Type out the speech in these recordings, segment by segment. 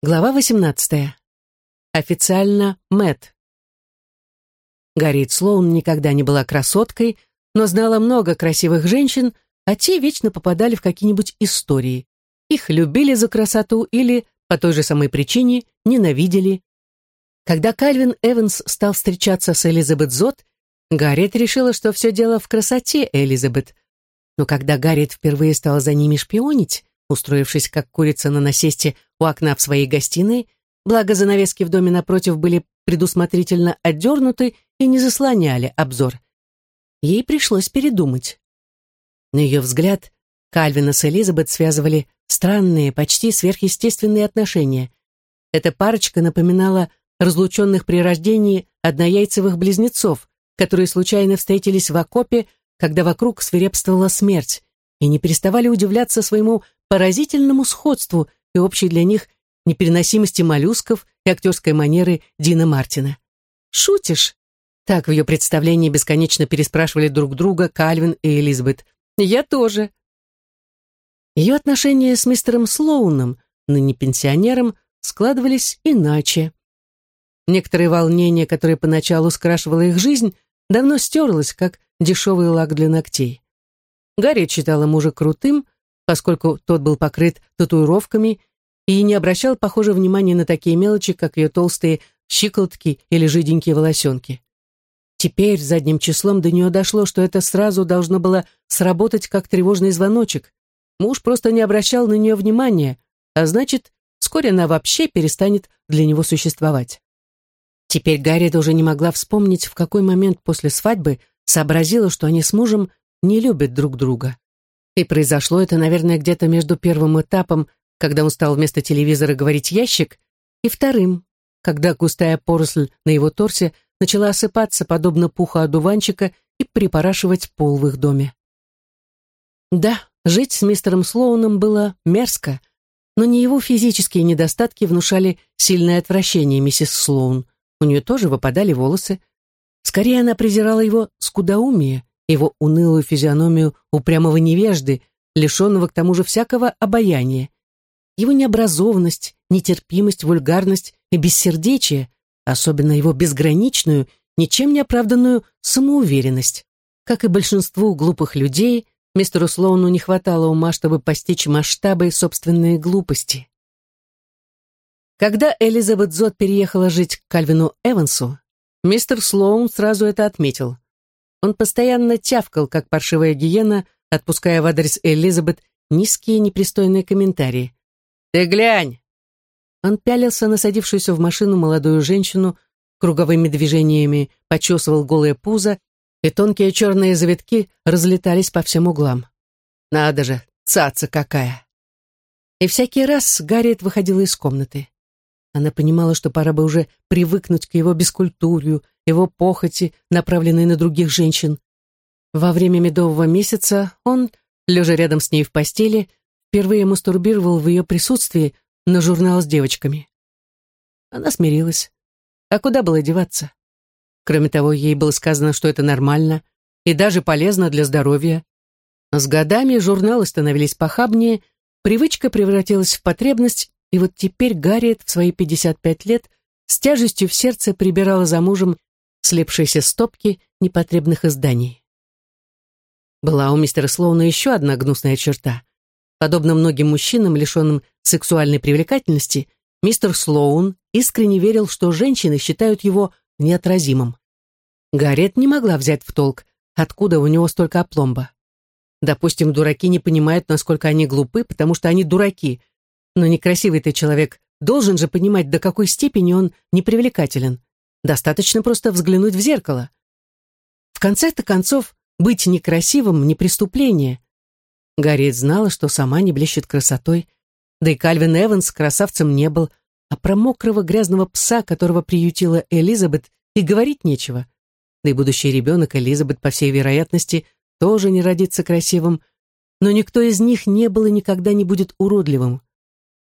Глава 18. Официально Мэт. Гарриет Слоун никогда не была красоткой, но знала много красивых женщин, а те вечно попадали в какие-нибудь истории. Их любили за красоту или, по той же самой причине, ненавидели. Когда Кальвин Эванс стал встречаться с Элизабет Зот, Гарриет решила, что все дело в красоте Элизабет. Но когда Гарриет впервые стала за ними шпионить, устроившись как курица на насесте у окна в своей гостиной, благо занавески в доме напротив были предусмотрительно отдернуты и не заслоняли обзор. Ей пришлось передумать. На ее взгляд, Кальвина с Элизабет связывали странные, почти сверхъестественные отношения. Эта парочка напоминала разлученных при рождении однояйцевых близнецов, которые случайно встретились в окопе, когда вокруг свирепствовала смерть, и не переставали удивляться своему поразительному сходству и общей для них непереносимости моллюсков и актерской манеры Дина Мартина. «Шутишь?» Так в ее представлении бесконечно переспрашивали друг друга Кальвин и Элизабет. «Я тоже». Ее отношения с мистером Слоуном, ныне пенсионером, складывались иначе. Некоторые волнения, которые поначалу скрашивало их жизнь, давно стерлось, как дешевый лак для ногтей. Гарри считала мужа крутым, поскольку тот был покрыт татуировками и не обращал, похоже, внимания на такие мелочи, как ее толстые щиколотки или жиденькие волосенки. Теперь задним числом до нее дошло, что это сразу должно было сработать как тревожный звоночек. Муж просто не обращал на нее внимания, а значит, вскоре она вообще перестанет для него существовать. Теперь Гарри уже не могла вспомнить, в какой момент после свадьбы сообразила, что они с мужем не любят друг друга. И произошло это, наверное, где-то между первым этапом, когда он стал вместо телевизора говорить «ящик», и вторым, когда густая поросль на его торсе начала осыпаться, подобно пуху одуванчика, и припорашивать пол в их доме. Да, жить с мистером Слоуном было мерзко, но не его физические недостатки внушали сильное отвращение миссис Слоун. У нее тоже выпадали волосы. Скорее, она презирала его скудоумие, его унылую физиономию упрямого невежды, лишенного к тому же всякого обаяния, его необразованность, нетерпимость, вульгарность и бессердечие, особенно его безграничную, ничем не оправданную самоуверенность. Как и большинству глупых людей, мистеру Слоуну не хватало ума, чтобы постичь масштабы собственной глупости. Когда Элизабет Зот переехала жить к Кальвину Эвансу, мистер Слоун сразу это отметил. Он постоянно тявкал, как паршивая гиена, отпуская в адрес Элизабет низкие непристойные комментарии. «Ты глянь!» Он пялился на садившуюся в машину молодую женщину, круговыми движениями почесывал голое пузо, и тонкие черные завитки разлетались по всем углам. «Надо же, цаца какая!» И всякий раз Гарриет выходила из комнаты. Она понимала, что пора бы уже привыкнуть к его бескультурью, его похоти, направленной на других женщин. Во время медового месяца он, лежа рядом с ней в постели, впервые мастурбировал в ее присутствии на журнал с девочками. Она смирилась. А куда было деваться? Кроме того, ей было сказано, что это нормально и даже полезно для здоровья. С годами журналы становились похабнее, привычка превратилась в потребность, и вот теперь Гарриет в свои 55 лет с тяжестью в сердце прибирала за мужем слепшиеся стопки непотребных изданий. Была у мистера Слоуна еще одна гнусная черта. Подобно многим мужчинам, лишенным сексуальной привлекательности, мистер Слоун искренне верил, что женщины считают его неотразимым. Гарриет не могла взять в толк, откуда у него столько опломба. Допустим, дураки не понимают, насколько они глупы, потому что они дураки, но некрасивый ты человек должен же понимать, до какой степени он непривлекателен. Достаточно просто взглянуть в зеркало. В конце-то концов, быть некрасивым — не преступление. Гарриет знала, что сама не блещет красотой, да и Кальвин Эванс красавцем не был, а про мокрого грязного пса, которого приютила Элизабет, и говорить нечего. Да и будущий ребенок Элизабет, по всей вероятности, тоже не родится красивым, но никто из них не был и никогда не будет уродливым.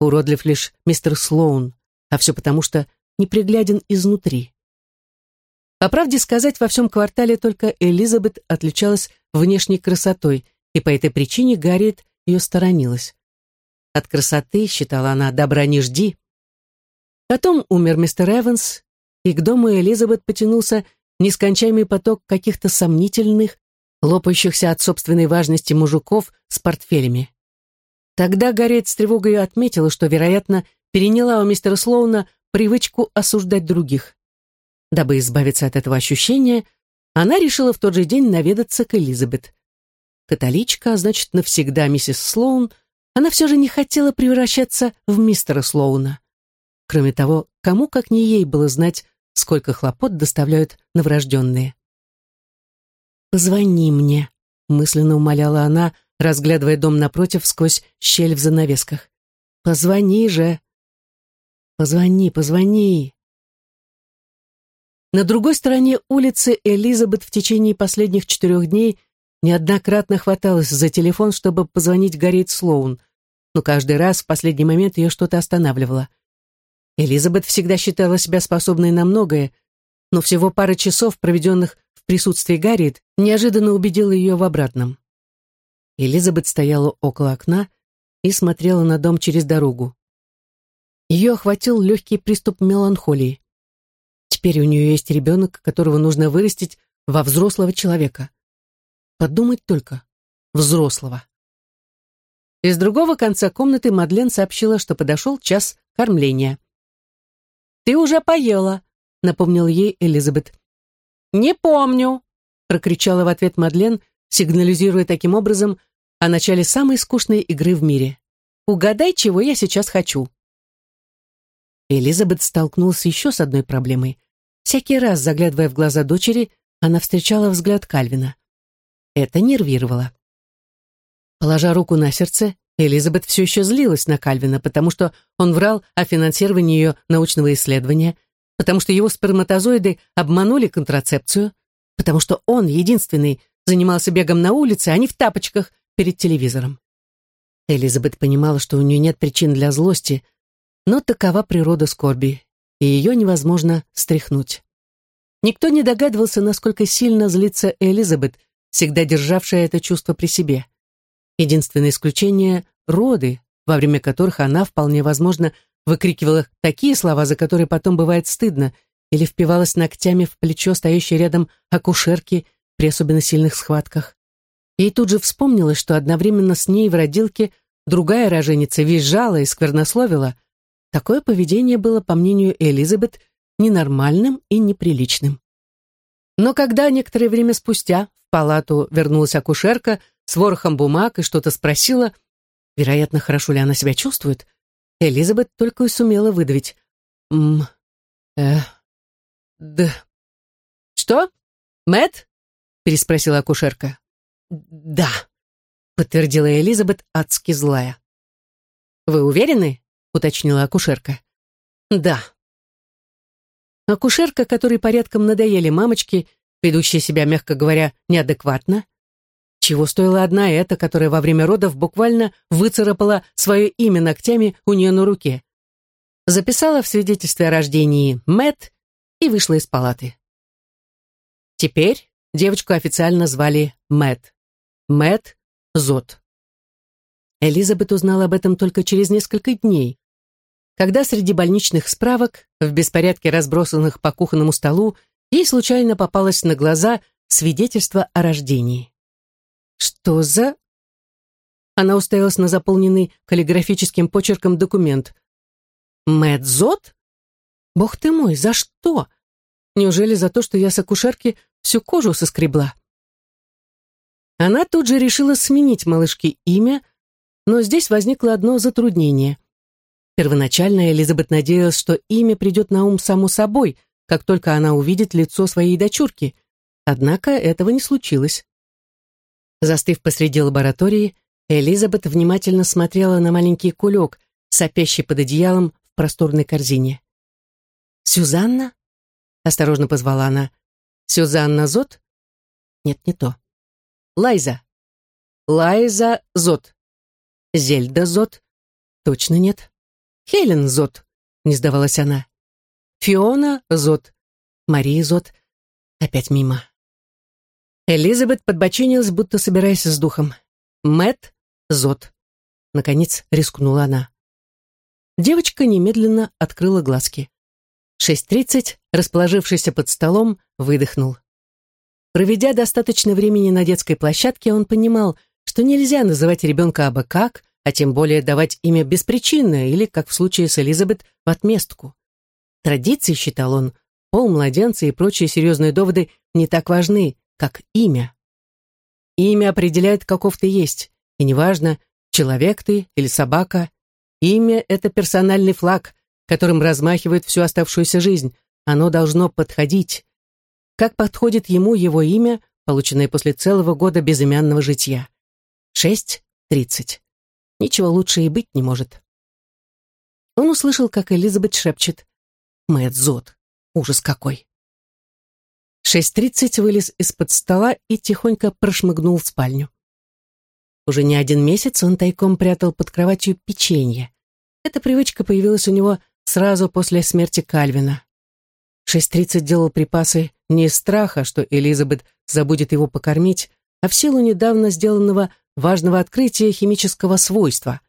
Уродлив лишь мистер Слоун, а все потому, что непригляден изнутри. По правде сказать, во всем квартале только Элизабет отличалась внешней красотой, и по этой причине Гарриет ее сторонилась. От красоты, считала она, добра не жди, Потом умер мистер Эванс, и к дому Элизабет потянулся нескончаемый поток каких-то сомнительных, лопающихся от собственной важности мужиков с портфелями. Тогда Гарриет с тревогой отметила, что, вероятно, переняла у мистера Слоуна привычку осуждать других. Дабы избавиться от этого ощущения, она решила в тот же день наведаться к Элизабет. Католичка, а значит, навсегда миссис Слоун, она все же не хотела превращаться в мистера Слоуна. Кроме того, кому как не ей было знать, сколько хлопот доставляют новорожденные. «Позвони мне», — мысленно умоляла она, разглядывая дом напротив сквозь щель в занавесках. «Позвони же!» «Позвони, позвони!» На другой стороне улицы Элизабет в течение последних четырех дней неоднократно хваталась за телефон, чтобы позвонить Гарриет Слоун, но каждый раз в последний момент ее что-то останавливало. Элизабет всегда считала себя способной на многое, но всего пара часов, проведенных в присутствии Гарриет, неожиданно убедила ее в обратном. Элизабет стояла около окна и смотрела на дом через дорогу. Ее охватил легкий приступ меланхолии. Теперь у нее есть ребенок, которого нужно вырастить во взрослого человека. Подумать только, взрослого. Из другого конца комнаты Мадлен сообщила, что подошел час кормления. «Ты уже поела», — напомнил ей Элизабет. «Не помню», — прокричала в ответ Мадлен, сигнализируя таким образом о начале самой скучной игры в мире. «Угадай, чего я сейчас хочу». Элизабет столкнулась еще с одной проблемой. Всякий раз, заглядывая в глаза дочери, она встречала взгляд Кальвина. Это нервировало. Положа руку на сердце, Элизабет все еще злилась на Кальвина, потому что он врал о финансировании ее научного исследования, потому что его сперматозоиды обманули контрацепцию, потому что он, единственный, занимался бегом на улице, а не в тапочках перед телевизором. Элизабет понимала, что у нее нет причин для злости, но такова природа скорби, и ее невозможно стряхнуть. Никто не догадывался, насколько сильно злится Элизабет, всегда державшая это чувство при себе. Единственное исключение — роды, во время которых она, вполне возможно, выкрикивала такие слова, за которые потом бывает стыдно, или впивалась ногтями в плечо стоящей рядом акушерки при особенно сильных схватках. Ей тут же вспомнилось, что одновременно с ней в родилке другая роженица визжала и сквернословила. Такое поведение было, по мнению Элизабет, ненормальным и неприличным. Но когда некоторое время спустя в палату вернулась акушерка с ворохом бумаг и что-то спросила, вероятно, хорошо ли она себя чувствует, Элизабет только и сумела выдавить. «М... э... д...» «Что? Мэт? переспросила акушерка. «Да», — подтвердила Элизабет, адски злая. «Вы уверены?» — уточнила акушерка. «Да». Акушерка, которой порядком надоели мамочки, ведущие себя, мягко говоря, неадекватно, чего стоила одна эта, которая во время родов буквально выцарапала свое имя ногтями у нее на руке. Записала в свидетельстве о рождении Мэт и вышла из палаты. Теперь девочку официально звали Мэт. Мэт Зот. Элизабет узнала об этом только через несколько дней, когда среди больничных справок, в беспорядке разбросанных по кухонному столу, ей случайно попалось на глаза свидетельство о рождении. «Что за...» Она уставилась на заполненный каллиграфическим почерком документ. «Мэтт Зот? Бог ты мой, за что? Неужели за то, что я с акушерки всю кожу соскребла?» Она тут же решила сменить малышке имя, но здесь возникло одно затруднение. Первоначально Элизабет надеялась, что имя придет на ум само собой, как только она увидит лицо своей дочурки. Однако этого не случилось. Застыв посреди лаборатории, Элизабет внимательно смотрела на маленький кулек, сопящий под одеялом в просторной корзине. «Сюзанна?» — осторожно позвала она. «Сюзанна Зот?» «Нет, не то. Лайза. Лайза Зот. Зельда Зот? Точно нет. Хелен Зот, не сдавалась она. Фиона Зот. Мария Зот. Опять мимо. Элизабет подбочинилась, будто собираясь с духом. Мэт Зот. Наконец рискнула она. Девочка немедленно открыла глазки. 6.30, расположившийся под столом, выдохнул. Проведя достаточно времени на детской площадке, он понимал, что нельзя называть ребенка абы как, а тем более давать имя беспричинно или, как в случае с Элизабет, в отместку. Традиции, считал он, пол младенца и прочие серьезные доводы не так важны, как имя. Имя определяет, каков ты есть, и неважно, человек ты или собака, имя — это персональный флаг, которым размахивает всю оставшуюся жизнь. Оно должно подходить. Как подходит ему его имя, полученное после целого года безымянного житья? Шесть тридцать. Ничего лучше и быть не может. Он услышал, как Элизабет шепчет. «Мэтт Зод. Ужас какой!» Шесть тридцать вылез из-под стола и тихонько прошмыгнул в спальню. Уже не один месяц он тайком прятал под кроватью печенье. Эта привычка появилась у него сразу после смерти Кальвина. Шесть тридцать делал припасы не из страха, что Элизабет забудет его покормить, а в силу недавно сделанного важного открытия химического свойства.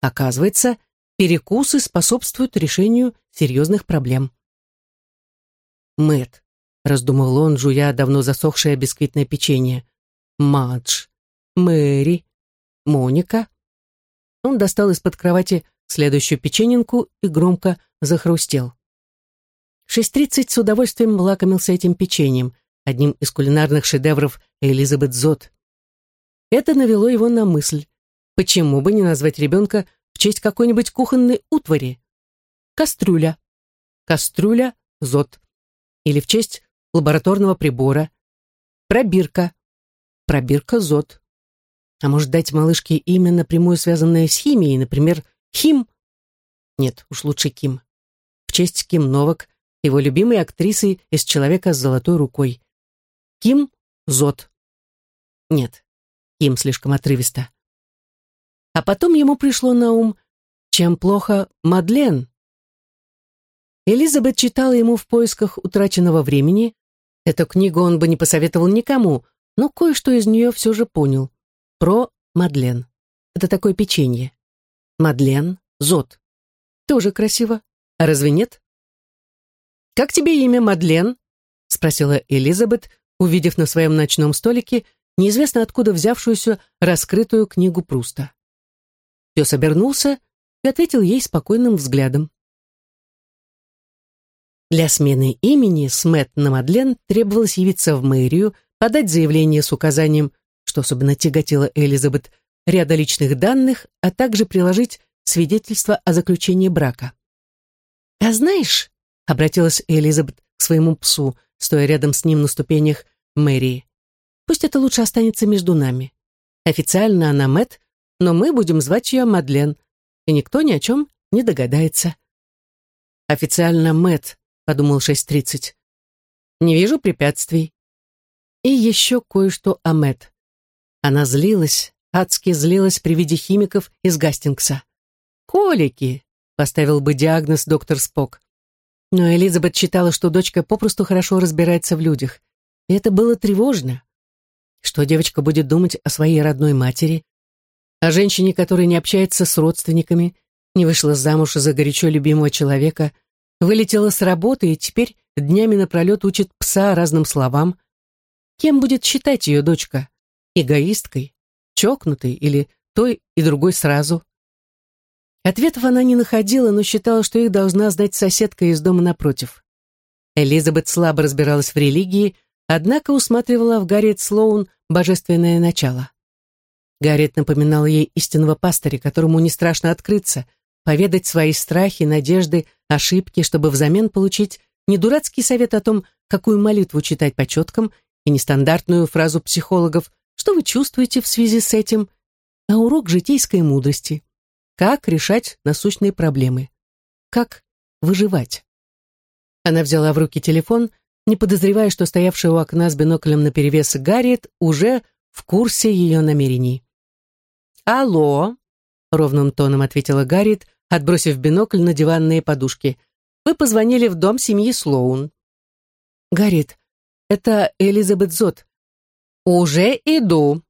Оказывается, перекусы способствуют решению серьезных проблем. Мэт, раздумывал он, жуя давно засохшее бисквитное печенье. Мадж, Мэри, Моника. Он достал из-под кровати следующую печененку и громко захрустел. В 6.30 с удовольствием лакомился этим печеньем, одним из кулинарных шедевров Элизабет Зот. Это навело его на мысль, почему бы не назвать ребенка в честь какой-нибудь кухонной утвари? Кастрюля. Кастрюля Зот. Или в честь лабораторного прибора. Пробирка. Пробирка Зот. А может дать малышке имя, напрямую связанное с химией, например, Хим? Нет, уж лучше Ким. В честь Ким Новак, его любимой актрисы из «Человека с золотой рукой». Ким Зот. Нет, Ким слишком отрывисто. А потом ему пришло на ум, чем плохо Мадлен. Элизабет читала ему в поисках утраченного времени. Эту книгу он бы не посоветовал никому, но кое-что из нее все же понял. Про Мадлен. Это такое печенье. Мадлен Зот. Тоже красиво. А разве нет? «Как тебе имя, Мадлен?» — спросила Элизабет, увидев на своем ночном столике неизвестно откуда взявшуюся раскрытую книгу Пруста. Пес обернулся и ответил ей спокойным взглядом. Для смены имени с Мэтт на Мадлен требовалось явиться в мэрию, подать заявление с указанием, что особенно тяготило Элизабет, ряда личных данных, а также приложить свидетельство о заключении брака. «А знаешь», — обратилась Элизабет к своему псу, стоя рядом с ним на ступенях мэрии, «пусть это лучше останется между нами. Официально она Мэт, но мы будем звать ее Мадлен, и никто ни о чем не догадается». «Официально Мэт», — подумал 6.30. «Не вижу препятствий». И еще кое-что о Мэт. Она злилась, адски злилась при виде химиков из Гастингса. «Колики», — поставил бы диагноз доктор Спок. Но Элизабет считала, что дочка попросту хорошо разбирается в людях. И это было тревожно. Что девочка будет думать о своей родной матери, о женщине, которая не общается с родственниками, не вышла замуж за горячо любимого человека, вылетела с работы и теперь днями напролет учит пса разным словам. Кем будет считать ее дочка? Эгоисткой? чокнутый или той и другой сразу. Ответов она не находила, но считала, что их должна знать соседка из дома напротив. Элизабет слабо разбиралась в религии, однако усматривала в Гарриет Слоун божественное начало. Гарриет напоминал ей истинного пастыря, которому не страшно открыться, поведать свои страхи, надежды, ошибки, чтобы взамен получить не дурацкий совет о том, какую молитву читать по четкам, и нестандартную фразу психологов что вы чувствуете в связи с этим, а урок житейской мудрости. Как решать насущные проблемы. Как выживать. Она взяла в руки телефон, не подозревая, что стоявшая у окна с биноклем наперевес Гарриет уже в курсе ее намерений. «Алло», — ровным тоном ответила Гарриет, отбросив бинокль на диванные подушки. «Вы позвонили в дом семьи Слоун». «Гарриет, это Элизабет Зот. «Уже иду».